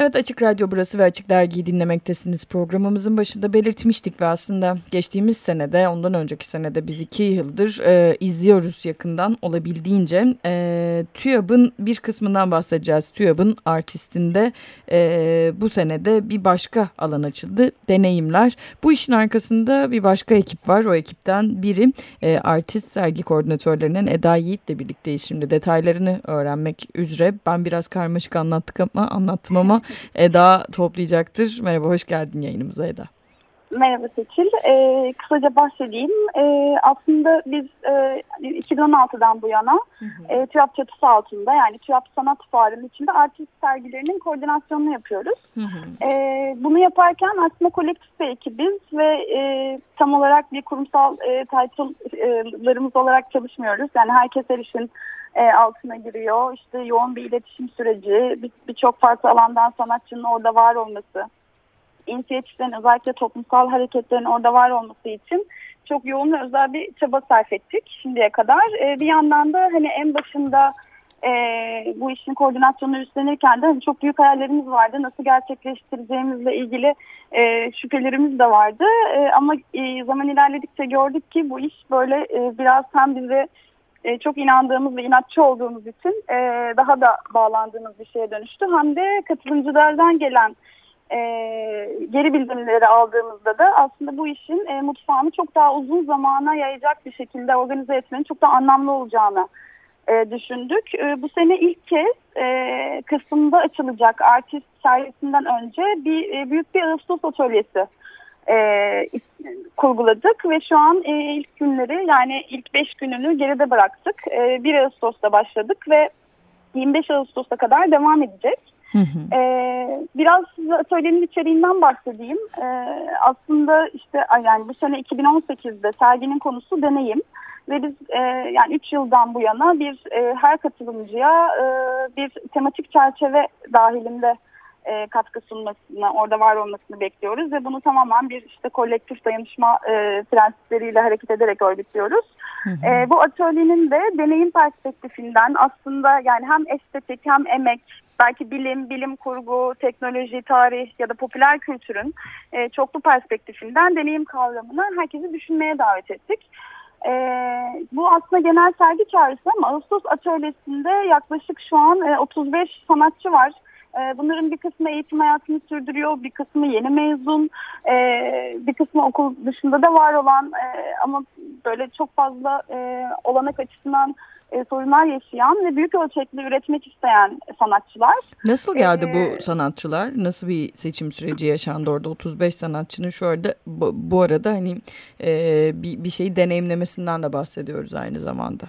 Evet Açık Radyo burası ve Açık Dergi'yi dinlemektesiniz. Programımızın başında belirtmiştik ve aslında geçtiğimiz senede ondan önceki senede biz iki yıldır e, izliyoruz yakından olabildiğince. E, TÜYAB'ın bir kısmından bahsedeceğiz. TÜYAB'ın artistinde e, bu senede bir başka alan açıldı. Deneyimler. Bu işin arkasında bir başka ekip var. O ekipten biri e, artist sergi koordinatörlerinin Eda Yiğit'le birlikteyiz. Şimdi detaylarını öğrenmek üzere. Ben biraz karmaşık anlattık ama anlattım ama Eda toplayacaktır. Merhaba, hoş geldin yayınımıza Eda. Merhaba Seçil. Ee, kısaca bahsedeyim. Ee, aslında biz e, 2016'dan bu yana hı hı. E, TÜYAP çatısı altında yani TÜYAP Sanat Fuarı'nın içinde artist sergilerinin koordinasyonunu yapıyoruz. Hı hı. E, bunu yaparken aslında kolektif bir ekibiz ve e, tam olarak bir kurumsal e, title'larımız olarak çalışmıyoruz. Yani herkes her işin e, altına giriyor. İşte yoğun bir iletişim süreci, birçok bir farklı alandan sanatçının orada var olması, inisiyatiflerin özellikle toplumsal hareketlerin orada var olması için çok yoğun ve özel bir çaba sarf ettik şimdiye kadar. E, bir yandan da hani en başında e, bu işin koordinasyonunu üstlenirken de hani çok büyük hayallerimiz vardı. Nasıl gerçekleştireceğimizle ilgili şüphelerimiz de vardı. Ama zaman ilerledikçe gördük ki bu iş böyle biraz hem bize e, çok inandığımız ve inatçı olduğumuz için e, daha da bağlandığımız bir şeye dönüştü. Hem de katılımcılardan gelen e, geri bildirimleri aldığımızda da aslında bu işin e, mutfağını çok daha uzun zamana yayacak bir şekilde organize etmenin çok daha anlamlı olacağını e, düşündük. E, bu sene ilk kez e, Kasım'da açılacak artist sergisinden önce bir e, büyük bir Ağustos atölyesi e, kurguladık ve şu an e, ilk günleri yani ilk 5 gününü geride bıraktık. E, 1 Ağustos'ta başladık ve 25 Ağustos'a kadar devam edecek. Hı hı. Ee, biraz atölyenin içeriğinden bahsedeyim. Ee, aslında işte yani bu sene 2018'de serginin konusu deneyim ve biz e, yani 3 yıldan bu yana bir e, her katılımcıya e, bir tematik çerçeve dahilinde e, katkı sunmasını, orada var olmasını bekliyoruz ve bunu tamamen bir işte kolektif dayanışma e, prensipleriyle hareket ederek örgütlüyoruz. Hı hı. E, bu atölyenin de deneyim perspektifinden aslında yani hem estetik hem emek, belki bilim, bilim kurgu, teknoloji, tarih ya da popüler kültürün e, çoklu perspektifinden deneyim kavramını herkesi düşünmeye davet ettik. E, bu aslında genel sergi çağrısı ama Ağustos atölyesinde yaklaşık şu an e, 35 sanatçı var. Ee, bunların bir kısmı eğitim hayatını sürdürüyor, bir kısmı yeni mezun, ee, bir kısmı okul dışında da var olan ee, ama böyle çok fazla olanak açısından sorunlar yaşayan ve büyük ölçekli üretmek isteyen sanatçılar. Nasıl geldi ee, bu sanatçılar? Nasıl bir seçim süreci yaşandı orada? 35 sanatçının şu arada bu, bu arada hani e, bir, bir şeyi deneyimlemesinden de bahsediyoruz aynı zamanda.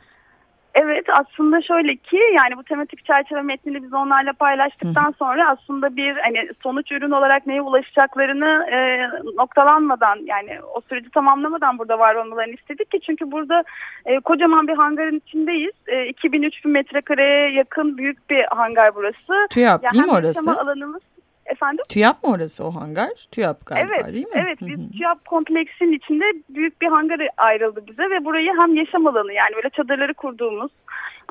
Evet aslında şöyle ki yani bu tematik çerçeve metnini biz onlarla paylaştıktan Hı. sonra aslında bir hani sonuç ürün olarak neye ulaşacaklarını e, noktalanmadan yani o süreci tamamlamadan burada var olmalarını istedik ki çünkü burada e, kocaman bir hangarın içindeyiz. E, 2000-3000 metrekareye yakın büyük bir hangar burası. TÜYAP yani değil mi orası? alanımız Efendim? TÜYAP mı orası o hangar? TÜYAP galiba evet, değil mi? Evet, biz TÜYAP kompleksinin içinde büyük bir hangar ayrıldı bize ve burayı hem yaşam alanı yani böyle çadırları kurduğumuz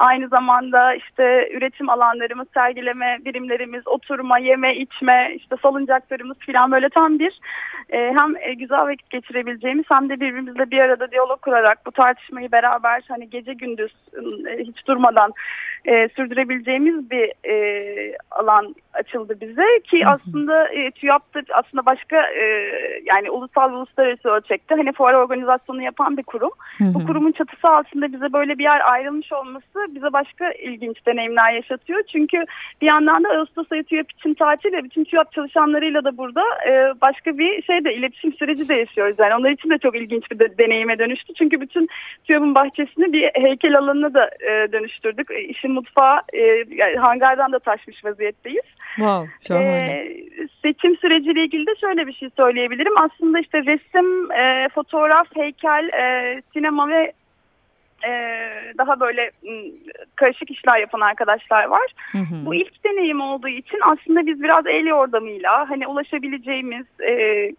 Aynı zamanda işte üretim alanlarımız, sergileme birimlerimiz, oturma, yeme, içme, işte salıncaklarımız falan böyle tam bir e, hem e, güzel vakit geçirebileceğimiz hem de birbirimizle bir arada diyalog kurarak bu tartışmayı beraber hani gece gündüz e, hiç durmadan e, sürdürebileceğimiz bir e, alan açıldı bize ki aslında e, TÜYAP'ta aslında başka e, yani ulusal ve uluslararası ölçekte hani fuar organizasyonu yapan bir kurum. Bu kurumun çatısı altında bize böyle bir yer ayrılmış olması bize başka ilginç deneyimler yaşatıyor. Çünkü bir yandan da Ağustos ayı TÜYAP için tatil ve bütün TÜYAP çalışanlarıyla da burada e, başka bir şey de iletişim süreci de yaşıyoruz. Yani onlar için de çok ilginç bir de, deneyime dönüştü. Çünkü bütün TÜYAP'ın bahçesini bir heykel alanına da e, dönüştürdük. E, işin mutfağı e, yani hangardan da taşmış vaziyetteyiz. Wow, şahane. E, seçim süreciyle ilgili de şöyle bir şey söyleyebilirim. Aslında işte resim, e, fotoğraf, heykel, e, sinema ve e, daha böyle karışık işler yapan arkadaşlar var. Hı hı. Bu ilk deneyim olduğu için aslında biz biraz el yordamıyla hani ulaşabileceğimiz e,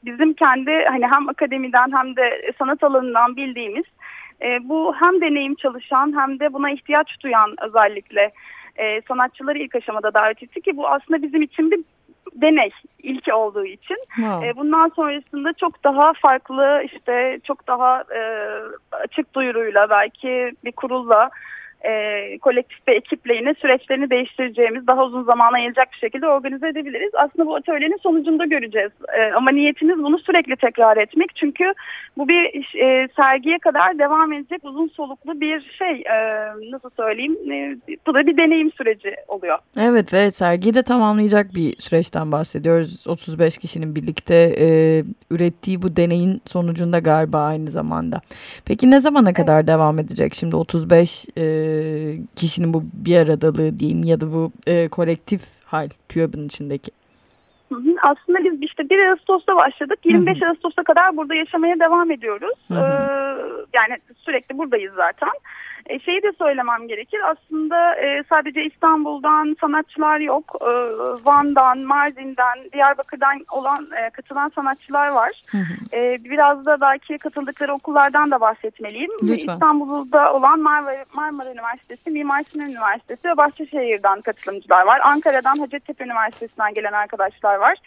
bizim kendi hani hem akademiden hem de sanat alanından bildiğimiz e, bu hem deneyim çalışan hem de buna ihtiyaç duyan özellikle e, sanatçıları ilk aşamada davet etti ki bu aslında bizim için bir deney ilki olduğu için. Wow. E, bundan sonrasında çok daha farklı işte çok daha e, açık duyuruyla belki bir kurulla e, kolektif bir ekiple yine süreçlerini değiştireceğimiz, daha uzun zamana yayılacak bir şekilde organize edebiliriz. Aslında bu atölyenin sonucunda göreceğiz. E, ama niyetimiz bunu sürekli tekrar etmek. Çünkü bu bir e, sergiye kadar devam edecek uzun soluklu bir şey. E, nasıl söyleyeyim? E, bu da bir deneyim süreci oluyor. Evet ve sergiyi de tamamlayacak bir süreçten bahsediyoruz. 35 kişinin birlikte e, ürettiği bu deneyin sonucunda galiba aynı zamanda. Peki ne zamana kadar evet. devam edecek? Şimdi 35 e, kişinin bu bir aradalığı diyeyim ya da bu e, kolektif hal TÜYAB'ın içindeki? Aslında biz işte 1 Ağustos'ta başladık. 25 Ağustos'a kadar burada yaşamaya devam ediyoruz. Ee, yani sürekli buradayız zaten. E, şeyi de söylemem gerekir. Aslında e, sadece İstanbul'dan sanatçılar yok. E, Van'dan, Mardin'den, Diyarbakır'dan olan e, katılan sanatçılar var. Hı hı. E, biraz da belki katıldıkları okullardan da bahsetmeliyim. Lütfen. İstanbul'da olan Marmara, Marmara Üniversitesi, Mimar Sinan Üniversitesi ve Bahçeşehir'den katılımcılar var. Ankara'dan Hacettepe Üniversitesi'nden gelen arkadaşlar var.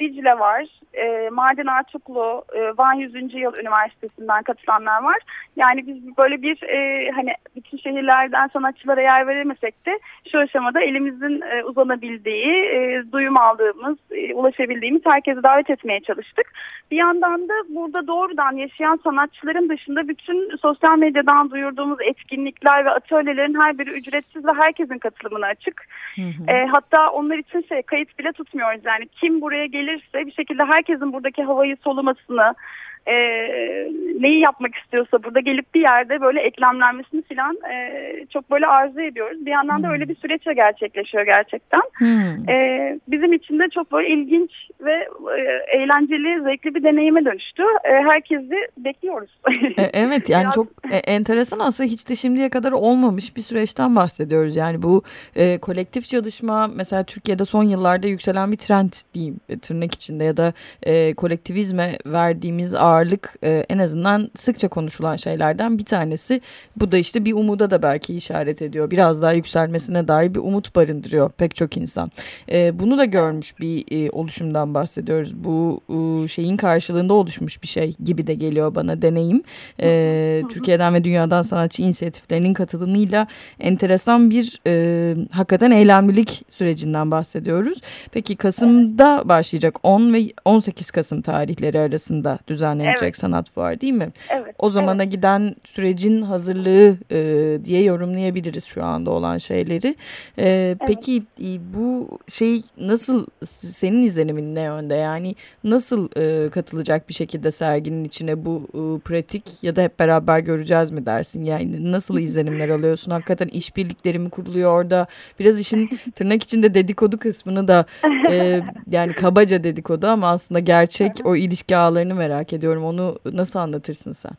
Dicle var, e, Mardin Artuklu, e, Van 100. Yıl Üniversitesi'nden katılanlar var. Yani biz böyle bir e, hani bütün şehirlerden sanatçılara yer veremesek de şu aşamada elimizin e, uzanabildiği, e, duyum aldığımız, e, ulaşabildiğimiz herkese davet etmeye çalıştık. Bir yandan da burada doğrudan yaşayan sanatçıların dışında bütün sosyal medyadan duyurduğumuz etkinlikler ve atölyelerin her biri ücretsiz ve herkesin katılımına açık. Hı hı. E, hatta onlar için şey kayıt bile tutmuyoruz yani kim buraya gelirse bir şekilde herkesin buradaki havayı solumasını e, neyi yapmak istiyorsa burada gelip bir yerde böyle eklemlenmesini falan e, çok böyle arzu ediyoruz. Bir yandan da öyle bir süreçle gerçekleşiyor gerçekten. Hmm. E, bizim için de çok böyle ilginç ve e, eğlenceli, zevkli bir deneyime dönüştü. E, herkesi bekliyoruz. e, evet yani Biraz... çok e, enteresan aslında hiç de şimdiye kadar olmamış bir süreçten bahsediyoruz. Yani bu e, kolektif çalışma mesela Türkiye'de son yıllarda yükselen bir trend diyeyim tırnak içinde ya da e, kolektivizme verdiğimiz ağırlık e, en azından sıkça konuşulan şeylerden bir tanesi. Bu da işte bir umuda da belki işaret ediyor. Biraz daha yükselmesine dair bir umut barındırıyor pek çok insan. E, bunu da görmüş bir e, oluşumdan bahsediyoruz. Bu e, şeyin karşılığında oluşmuş bir şey gibi de geliyor bana deneyim. E, Türkiye'den ve dünyadan sanatçı inisiyatiflerinin katılımıyla enteresan bir e, hakikaten eylemlilik sürecinden bahsediyoruz. Peki Kasım'da başlayacak 10 ve 18 Kasım tarihleri arasında düzenlenecek düzenlenecek evet. sanat fuarı değil mi? Evet. O zamana evet. giden sürecin hazırlığı e, diye yorumlayabiliriz şu anda olan şeyleri. E, evet. Peki e, bu şey nasıl senin izlenimin ne yönde? Yani nasıl e, katılacak bir şekilde serginin içine bu e, pratik ya da hep beraber göreceğiz mi dersin? Yani nasıl izlenimler alıyorsun? Hakikaten işbirlikleri mi kuruluyor orada? Biraz işin tırnak içinde dedikodu kısmını da e, yani kabaca dedikodu ama aslında gerçek o ilişki ağlarını merak ediyorum ediyorum. Onu nasıl anlatırsın sen?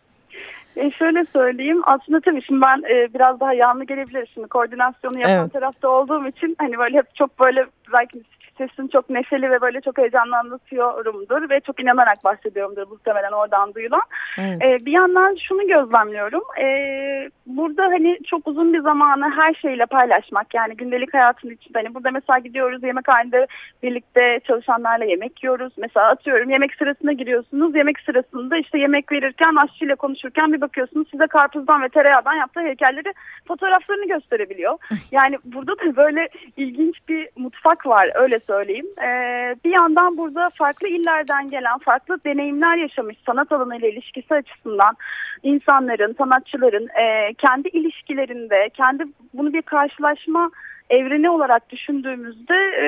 E şöyle söyleyeyim aslında tabii şimdi ben e, biraz daha yanlı gelebilir şimdi koordinasyonu yapan evet. tarafta olduğum için hani böyle hep çok böyle belki sesini çok neşeli ve böyle çok heyecanlı anlatıyorumdur ve çok inanarak bahsediyorumdur muhtemelen oradan duyulan. Evet. Ee, bir yandan şunu gözlemliyorum. Ee, burada hani çok uzun bir zamanı her şeyle paylaşmak yani gündelik hayatın içinde hani burada mesela gidiyoruz yemekhanede birlikte çalışanlarla yemek yiyoruz. Mesela atıyorum yemek sırasına giriyorsunuz. Yemek sırasında işte yemek verirken aşçıyla konuşurken bir bakıyorsunuz size karpuzdan ve tereyağdan yaptığı heykelleri fotoğraflarını gösterebiliyor. Yani burada da böyle ilginç bir mutfak var öyle söyleyeyim. Ee, bir yandan burada farklı illerden gelen farklı deneyimler yaşamış sanat alanıyla ilişkisi açısından insanların, sanatçıların e, kendi ilişkilerinde, kendi bunu bir karşılaşma evreni olarak düşündüğümüzde e,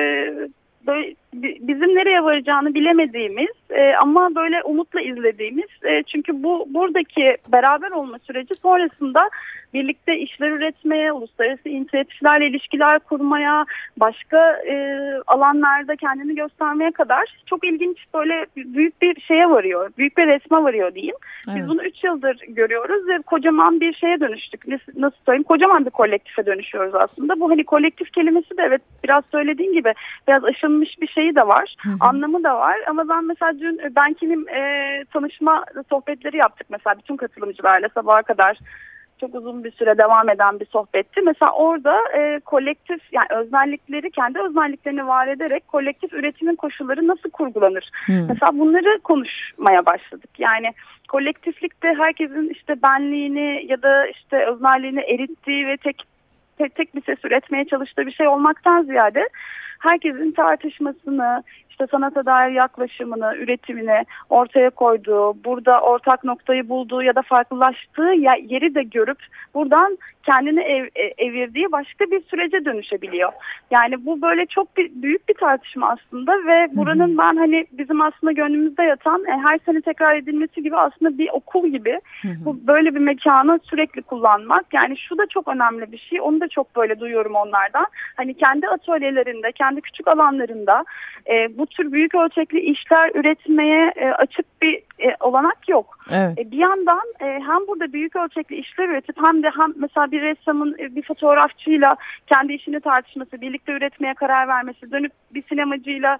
böyle bizim nereye varacağını bilemediğimiz e, ama böyle umutla izlediğimiz e, çünkü bu buradaki beraber olma süreci sonrasında birlikte işler üretmeye, uluslararası inisiyatiflerle ilişkiler kurmaya, başka e, alanlarda kendini göstermeye kadar çok ilginç böyle büyük bir şeye varıyor. Büyük bir resme varıyor diyeyim. Evet. Biz bunu 3 yıldır görüyoruz ve kocaman bir şeye dönüştük. Nasıl söyleyeyim? Kocaman bir kolektife dönüşüyoruz aslında. Bu hani kolektif kelimesi de evet biraz söylediğim gibi biraz aşınmış bir şeyi de var. Hı hı. Anlamı da var. Ama ben mesela dün Benki'nin e, tanışma sohbetleri yaptık mesela bütün katılımcılarla sabaha kadar çok uzun bir süre devam eden bir sohbetti. Mesela orada e, kolektif yani özellikleri kendi özelliklerini var ederek kolektif üretimin koşulları nasıl kurgulanır? Hmm. Mesela bunları konuşmaya başladık. Yani kolektiflikte herkesin işte benliğini ya da işte öznelliğini erittiği ve tek tek, bir ses üretmeye çalıştığı bir şey olmaktan ziyade herkesin tartışmasını, işte sanata dair yaklaşımını, üretimini ortaya koyduğu, burada ortak noktayı bulduğu ya da farklılaştığı yeri de görüp buradan kendini ev, e, evirdiği başka bir sürece dönüşebiliyor. Yani bu böyle çok bir, büyük bir tartışma aslında ve buranın ben hani bizim aslında gönlümüzde yatan e, her sene tekrar edilmesi gibi aslında bir okul gibi bu böyle bir mekanı sürekli kullanmak. Yani şu da çok önemli bir şey. Onu da çok böyle duyuyorum onlardan. Hani kendi atölyelerinde, kendi küçük alanlarında e, bu tür büyük ölçekli işler üretmeye e, açık bir e, olanak yok. Evet. E, bir yandan e, hem burada büyük ölçekli işler üretip hem de hem mesela bir ressamın e, bir fotoğrafçıyla kendi işini tartışması, birlikte üretmeye karar vermesi, dönüp bir sinemacıyla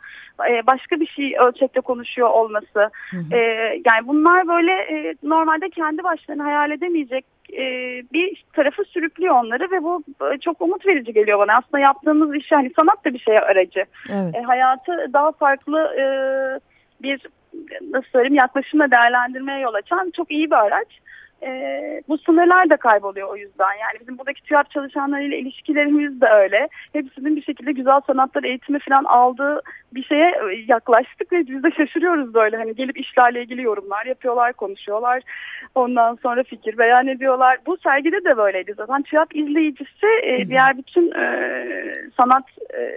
e, başka bir şey ölçekte konuşuyor olması. Hı hı. E, yani bunlar böyle e, normalde kendi başlarına hayal edemeyecek e, bir tarafı sürüklüyor onları ve bu e, çok umut verici geliyor bana. Aslında yaptığımız iş hani sanat da bir şeye aracı. Evet. E, hayatı daha farklı e, bir nasıl söyleyeyim yaklaşımla değerlendirmeye yol açan çok iyi bir araç e, bu sınırlar da kayboluyor o yüzden. Yani bizim buradaki TÜYAP çalışanlarıyla ilişkilerimiz de öyle. Hepsinin bir şekilde güzel sanatlar eğitimi falan aldığı bir şeye e, yaklaştık ve biz de şaşırıyoruz böyle. Hani gelip işlerle ilgili yorumlar yapıyorlar, konuşuyorlar. Ondan sonra fikir beyan ediyorlar. Bu sergide de böyleydi zaten. TÜYAP izleyicisi e, diğer bütün e, sanat e,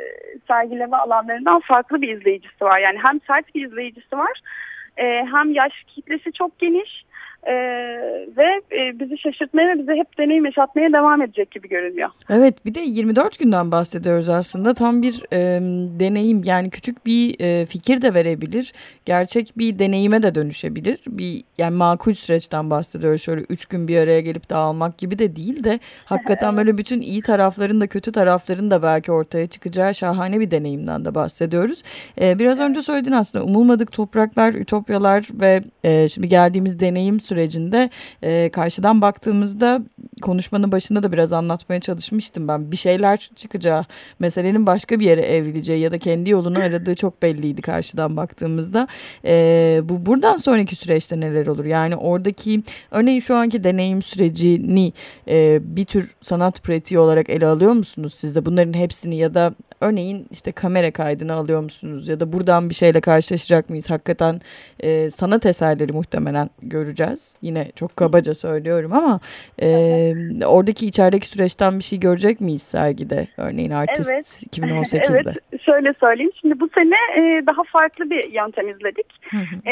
sergileme alanlarından farklı bir izleyicisi var. Yani hem sert bir izleyicisi var e, hem yaş kitlesi çok geniş ee, ve e, bizi şaşırtmaya ve bize hep deneyim yaşatmaya devam edecek gibi görünüyor. Evet bir de 24 günden bahsediyoruz aslında. Tam bir e, deneyim yani küçük bir e, fikir de verebilir gerçek bir deneyime de dönüşebilir. Bir yani makul süreçten bahsediyoruz. Şöyle 3 gün bir araya gelip dağılmak gibi de değil de hakikaten böyle bütün iyi tarafların da kötü tarafların da belki ortaya çıkacağı şahane bir deneyimden de bahsediyoruz. E, biraz önce söyledin aslında umulmadık topraklar ütopyalar ve e, şimdi geldiğimiz deneyim süreci sürecinde e, karşıdan baktığımızda konuşmanın başında da biraz anlatmaya çalışmıştım ben. Bir şeyler çıkacağı, meselenin başka bir yere evrileceği ya da kendi yolunu aradığı çok belliydi karşıdan baktığımızda. E, bu buradan sonraki süreçte neler olur? Yani oradaki örneğin şu anki deneyim sürecini e, bir tür sanat pratiği olarak ele alıyor musunuz siz de? Bunların hepsini ya da örneğin işte kamera kaydını alıyor musunuz? Ya da buradan bir şeyle karşılaşacak mıyız? Hakikaten e, sanat eserleri muhtemelen göreceğiz Yine çok kabaca söylüyorum ama e, oradaki içerideki süreçten bir şey görecek miyiz sergide? Örneğin Artist evet. 2018'de. evet şöyle söyleyeyim. Şimdi bu sene e, daha farklı bir yöntem izledik. e,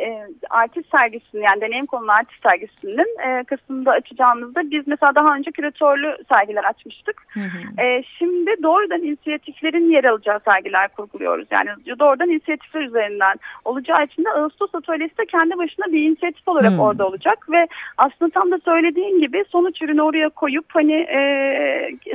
e, artist sergisinin yani deneyim konulu artist sergisinin e, Kasım'da açacağımızda biz mesela daha önce küratörlü sergiler açmıştık. e, şimdi doğrudan inisiyatiflerin yer alacağı sergiler kurguluyoruz. Yani doğrudan inisiyatifler üzerinden olacağı için de Ağustos Atölyesi de kendi başına bir inisiyatif olarak hmm. orada olacak ve aslında tam da söylediğin gibi sonuç ürünü oraya koyup hani e,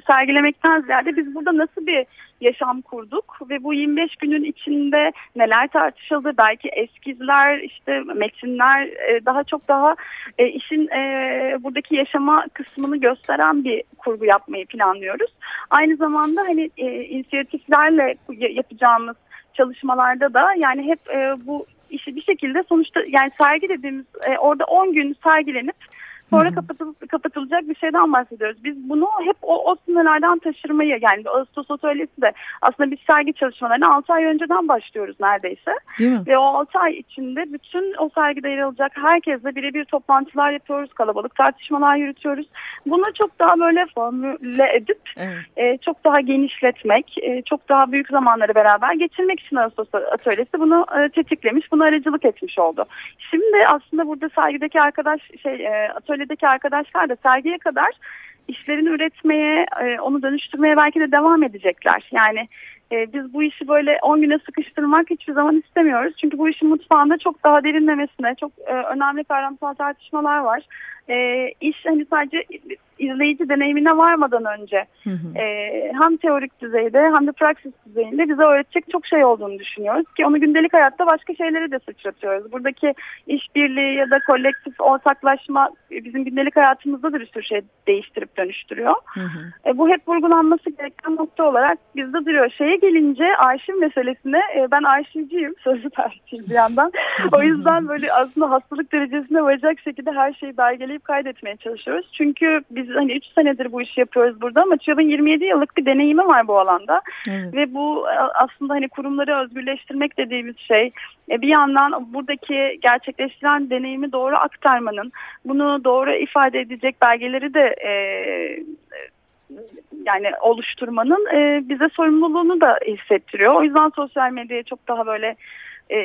sergilemekten ziyade biz burada nasıl bir yaşam kurduk ve bu 25 günün içinde neler tartışıldı belki eskizler işte metinler e, daha çok daha e, işin e, buradaki yaşama kısmını gösteren bir kurgu yapmayı planlıyoruz. Aynı zamanda hani e, inisiyatiflerle yapacağımız çalışmalarda da yani hep e, bu işi bir şekilde sonuçta yani sergi dediğimiz e, orada 10 gün sergilenip Sonra kapatıl, kapatılacak bir şeyden bahsediyoruz. Biz bunu hep o, o sınırlardan taşırmayı yani Ağustos Atölyesi de aslında biz sergi çalışmalarına 6 ay önceden başlıyoruz neredeyse. Ve o 6 ay içinde bütün o sergide yer alacak herkesle birebir toplantılar yapıyoruz, kalabalık tartışmalar yürütüyoruz. Bunu çok daha böyle formüle edip evet. e, çok daha genişletmek, e, çok daha büyük zamanları beraber geçirmek için Ağustos Atölyesi bunu e, tetiklemiş, bunu aracılık etmiş oldu. Şimdi aslında burada sergideki arkadaş şey e, atölye atölyedeki arkadaşlar da sergiye kadar işlerini üretmeye, e, onu dönüştürmeye belki de devam edecekler. Yani e, biz bu işi böyle 10 güne sıkıştırmak hiçbir zaman istemiyoruz. Çünkü bu işin mutfağında çok daha derinlemesine, çok e, önemli kavramsal tartışmalar var. E, iş hani sadece izleyici deneyimine varmadan önce hı hı. E, hem teorik düzeyde hem de praksis düzeyinde bize öğretecek çok şey olduğunu düşünüyoruz ki onu gündelik hayatta başka şeyleri de sıçratıyoruz. Buradaki işbirliği ya da kolektif ortaklaşma bizim gündelik hayatımızda da bir sürü şey değiştirip dönüştürüyor. Hı hı. E, bu hep vurgulanması gereken nokta olarak bizde duruyor. Şeye gelince arşiv meselesine e, ben arşivciyim, sözlü tarihçiyim bir yandan. o yüzden böyle aslında hastalık derecesine varacak şekilde her şeyi belgeleyip kaydetmeye çalışıyoruz. Çünkü biz hani 3 senedir bu işi yapıyoruz burada ama TÜYAP'ın 27 yıllık bir deneyimi var bu alanda. Evet. Ve bu e, aslında hani kurumları özgürleştirmek dediğimiz şey e, bir yandan buradaki gerçekleştiren deneyimi doğru aktarmanın, bunu doğru ifade edecek belgeleri de e, yani oluşturmanın e, bize sorumluluğunu da hissettiriyor. O yüzden sosyal medyaya çok daha böyle e,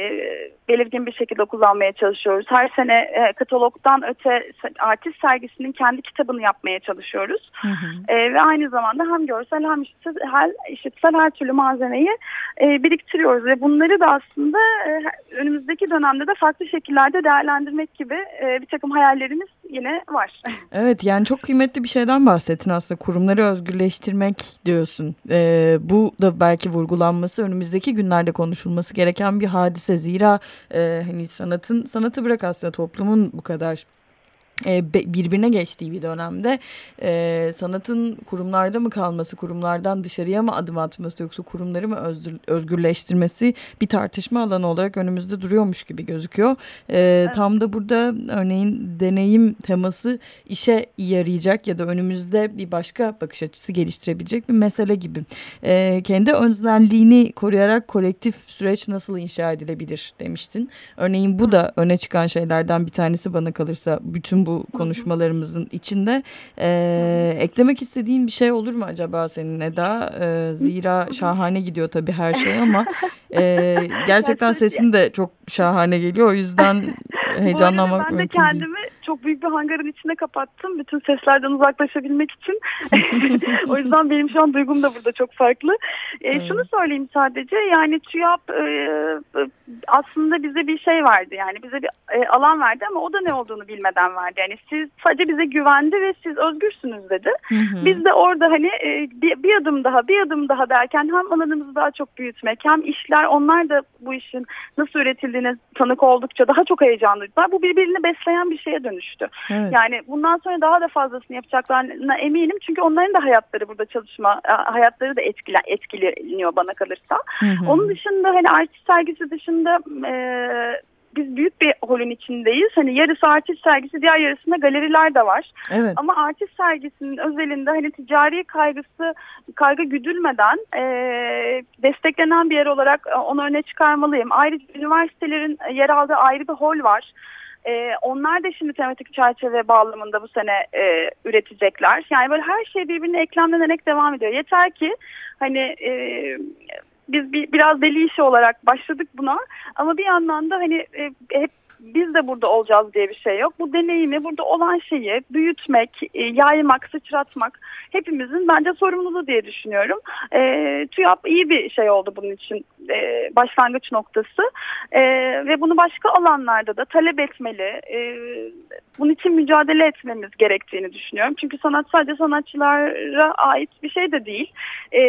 belirgin bir şekilde kullanmaya çalışıyoruz. Her sene e, katalogdan öte artist sergisinin kendi kitabını yapmaya çalışıyoruz. Hı hı. E, ve aynı zamanda hem görsel hem işitsel, her, işitsel her türlü malzemeyi e, biriktiriyoruz. Ve bunları da aslında e, önümüzdeki dönemde de farklı şekillerde değerlendirmek gibi e, bir takım hayallerimiz yine var. Evet yani çok kıymetli bir şeyden bahsettin aslında kurumları özgürleştirmek diyorsun. E, bu da belki vurgulanması önümüzdeki günlerde konuşulması gereken bir hadise. Zira e, hani sanatın sanatı bırak aslında toplumun bu kadar e, birbirine geçtiği bir dönemde e, sanatın kurumlarda mı kalması, kurumlardan dışarıya mı adım atması yoksa kurumları mı özgür, özgürleştirmesi bir tartışma alanı olarak önümüzde duruyormuş gibi gözüküyor. E, evet. Tam da burada örneğin deneyim teması işe yarayacak ya da önümüzde bir başka bakış açısı geliştirebilecek bir mesele gibi. E, kendi öznelliğini koruyarak kolektif süreç nasıl inşa edilebilir demiştin. Örneğin bu da öne çıkan şeylerden bir tanesi bana kalırsa bütün bu bu konuşmalarımızın içinde. E, eklemek istediğin bir şey olur mu acaba senin Eda? E, zira şahane gidiyor tabii her şey ama e, gerçekten sesin de çok şahane geliyor. O yüzden heyecanlanmak mümkün değil. Ben de kendimi değil çok büyük bir hangarın içine kapattım. Bütün seslerden uzaklaşabilmek için. o yüzden benim şu an duygum da burada çok farklı. E, evet. Şunu söyleyeyim sadece yani TÜYAP e, aslında bize bir şey verdi. Yani bize bir e, alan verdi ama o da ne olduğunu bilmeden verdi. Yani siz sadece bize güvendi ve siz özgürsünüz dedi. Biz de orada hani e, bir, bir adım daha bir adım daha derken hem alanımızı daha çok büyütmek hem işler onlar da bu işin nasıl üretildiğine tanık oldukça daha çok heyecanlıydılar. Bu birbirini besleyen bir şeye dönüştü dönüştü. Evet. Yani bundan sonra daha da fazlasını yapacaklarına eminim. Çünkü onların da hayatları burada çalışma, e, hayatları da etkili, etkileniyor bana kalırsa. Hı hı. Onun dışında hani artist sergisi dışında e, biz büyük bir holün içindeyiz. Hani yarısı artist sergisi, diğer yarısında galeriler de var. Evet. Ama artist sergisinin özelinde hani ticari kaygısı, kaygı güdülmeden e, desteklenen bir yer olarak e, onu öne çıkarmalıyım. Ayrıca üniversitelerin yer aldığı ayrı bir hol var. E, onlar da şimdi tematik çerçeve bağlamında bu sene e, üretecekler. Yani böyle her şey birbirine eklemlenerek devam ediyor. Yeter ki hani e, biz bir, biraz deli işi olarak başladık buna ama bir yandan da hani e, hep biz de burada olacağız diye bir şey yok. Bu deneyimi, burada olan şeyi büyütmek, e, yaymak, sıçratmak hepimizin bence sorumluluğu diye düşünüyorum. E, TÜYAP iyi bir şey oldu bunun için e, başlangıç noktası e, ve bunu başka alanlarda da talep etmeli. E, bunun için mücadele etmemiz gerektiğini düşünüyorum. Çünkü sanat sadece sanatçılara ait bir şey de değil. E,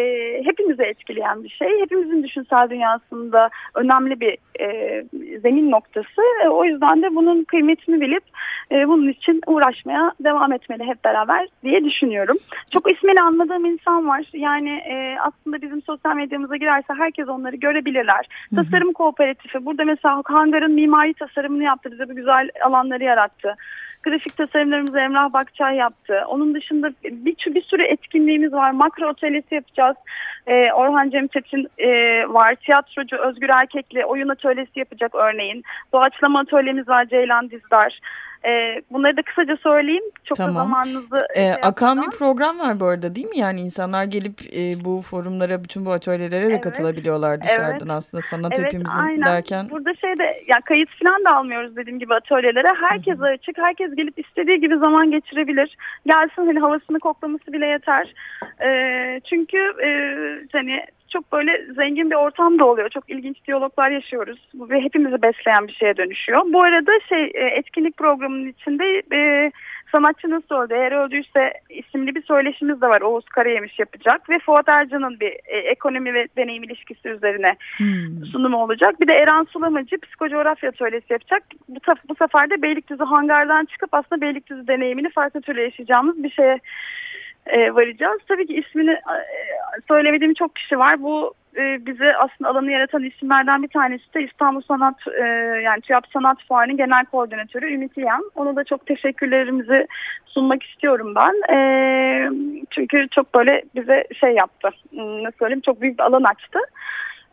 hepimizi etkileyen bir şey. Hepimizin düşünsel dünyasında önemli bir e, zemin noktası. E, o yüzden de bunun kıymetini bilip e, bunun için uğraşmaya devam etmeli hep beraber diye düşünüyorum. Çok ismini anladığım insan var. Yani e, aslında bizim sosyal medyamıza girerse herkes onları görebilirler. Hı hı. Tasarım Kooperatifi. Burada mesela Hangar'ın mimari tasarımını yaptı. Bize bu güzel alanları yarattı. Grafik tasarımlarımızı Emrah Bakçay yaptı. Onun dışında bir, bir sürü etkinliğimiz var. Makro atölyesi yapacağız. Ee, Orhan Cemçet'in e, var. Tiyatrocu Özgür Erkekli oyun atölyesi yapacak örneğin. Doğaçlama atölyemiz var Ceylan Dizdar. E, bunları da kısaca söyleyeyim. Çok tamam. da zamanınızı... E, şey akan bir program var bu arada değil mi? Yani insanlar gelip e, bu forumlara, bütün bu atölyelere de evet. katılabiliyorlar dışarıdan evet. aslında. Sanat evet, hepimizin aynen. derken. Burada şeyde ya kayıt falan da almıyoruz dediğim gibi atölyelere. Herkes Hı -hı. açık. Herkes gelip istediği gibi zaman geçirebilir. Gelsin hani havasını koklaması bile yeter. E, çünkü e, hani çok böyle zengin bir ortam da oluyor. Çok ilginç diyaloglar yaşıyoruz. Bu ve hepimizi besleyen bir şeye dönüşüyor. Bu arada şey e, etkinlik programının içinde e, sanatçı nasıl öldü? Eğer öldüyse isimli bir söyleşimiz de var. Oğuz Karayemiş yapacak ve Fuat Ercan'ın bir e, ekonomi ve deneyim ilişkisi üzerine hmm. sunumu olacak. Bir de Eren Sulamacı psikocoğrafya söylesi yapacak. Bu, bu sefer de Beylikdüzü hangardan çıkıp aslında Beylikdüzü deneyimini farklı türlü yaşayacağımız bir şeye e, varacağız. Tabii ki ismini e, söylemediğim çok kişi var. Bu e, bize aslında alanı yaratan isimlerden bir tanesi de İstanbul Sanat e, yani TÜYAP Sanat Fuarı'nın genel koordinatörü Ümit İyan. Ona da çok teşekkürlerimizi sunmak istiyorum ben. E, çünkü çok böyle bize şey yaptı. Hmm, nasıl söyleyeyim çok büyük bir alan açtı.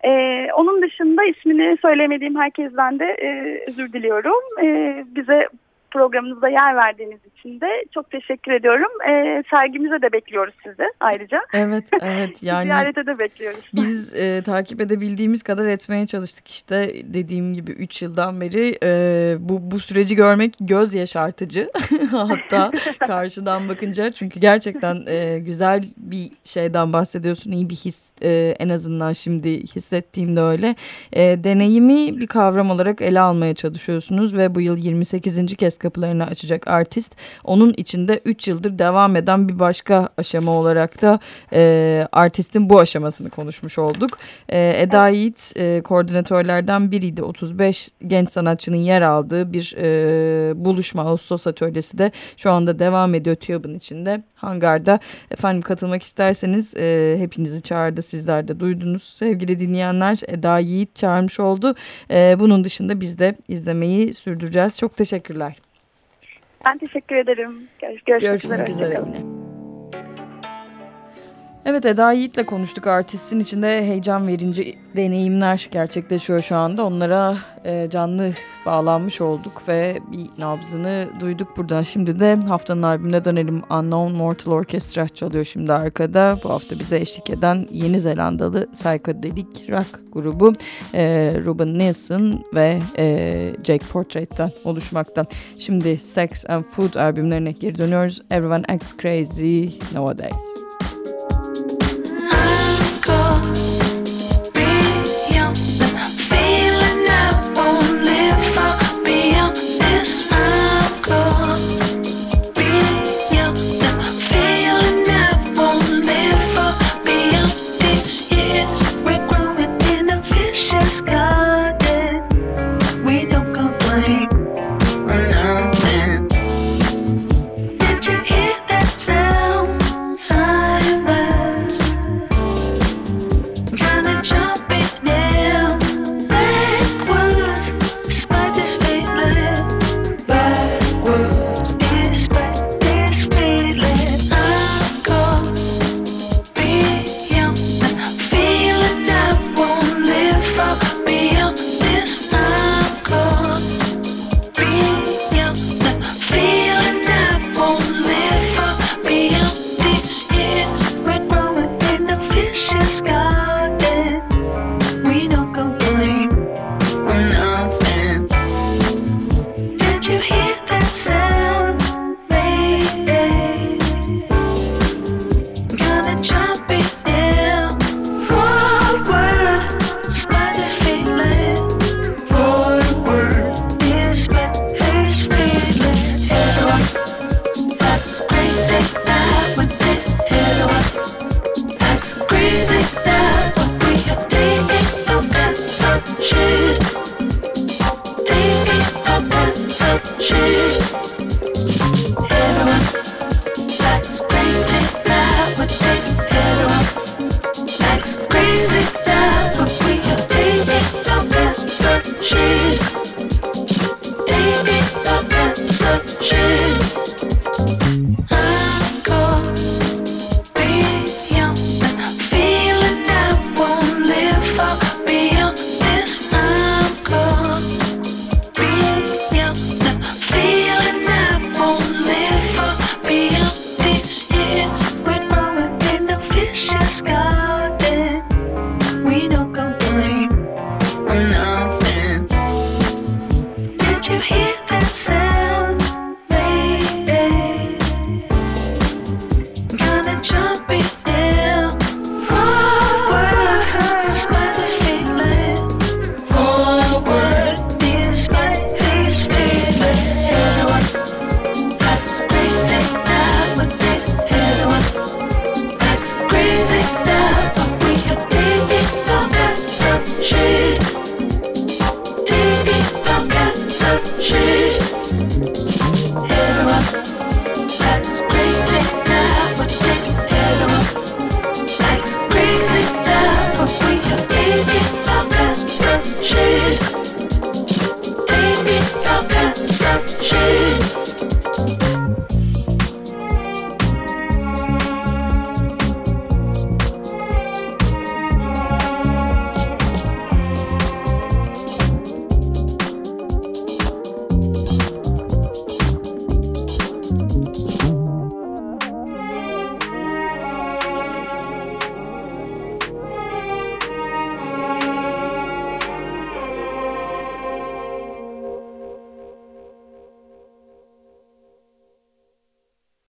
Ee, onun dışında ismini söylemediğim herkesten de e, özür diliyorum. E, bize programınızda yer verdiğiniz için de çok teşekkür ediyorum. E, sergimize de bekliyoruz sizi ayrıca. Evet, evet. Yani Ziyarete de bekliyoruz. Biz e, takip edebildiğimiz kadar etmeye çalıştık işte dediğim gibi 3 yıldan beri e, bu, bu süreci görmek göz yaşartıcı. Hatta karşıdan bakınca çünkü gerçekten e, güzel bir şeyden bahsediyorsun. iyi bir his e, en azından şimdi hissettiğimde öyle. E, deneyimi bir kavram olarak ele almaya çalışıyorsunuz ve bu yıl 28. kez kapılarını açacak artist. Onun içinde 3 yıldır devam eden bir başka aşama olarak da e, artistin bu aşamasını konuşmuş olduk. E, Eda Yiğit e, koordinatörlerden biriydi. 35 genç sanatçının yer aldığı bir e, buluşma Ağustos atölyesi de şu anda devam ediyor TÜYAB'ın içinde. Hangarda efendim katılmak isterseniz e, hepinizi çağırdı. Sizler de duydunuz sevgili dinleyenler. Eda Yiğit çağırmış oldu. E, bunun dışında biz de izlemeyi sürdüreceğiz. Çok teşekkürler. Ben teşekkür ederim. Görüşmek, Görüşmek üzere. üzere yine. Evet Eda Yiğit'le konuştuk. Artistin içinde heyecan verici deneyimler gerçekleşiyor şu anda. Onlara e, canlı bağlanmış olduk ve bir nabzını duyduk buradan. Şimdi de haftanın albümüne dönelim. Unknown Mortal Orchestra çalıyor şimdi arkada. Bu hafta bize eşlik eden Yeni Zelandalı psychedelic rock grubu e, Ruben Nielsen ve e, Jake Portrait'ten oluşmakta. Şimdi Sex and Food albümlerine geri dönüyoruz. Everyone Acts Crazy Nowadays.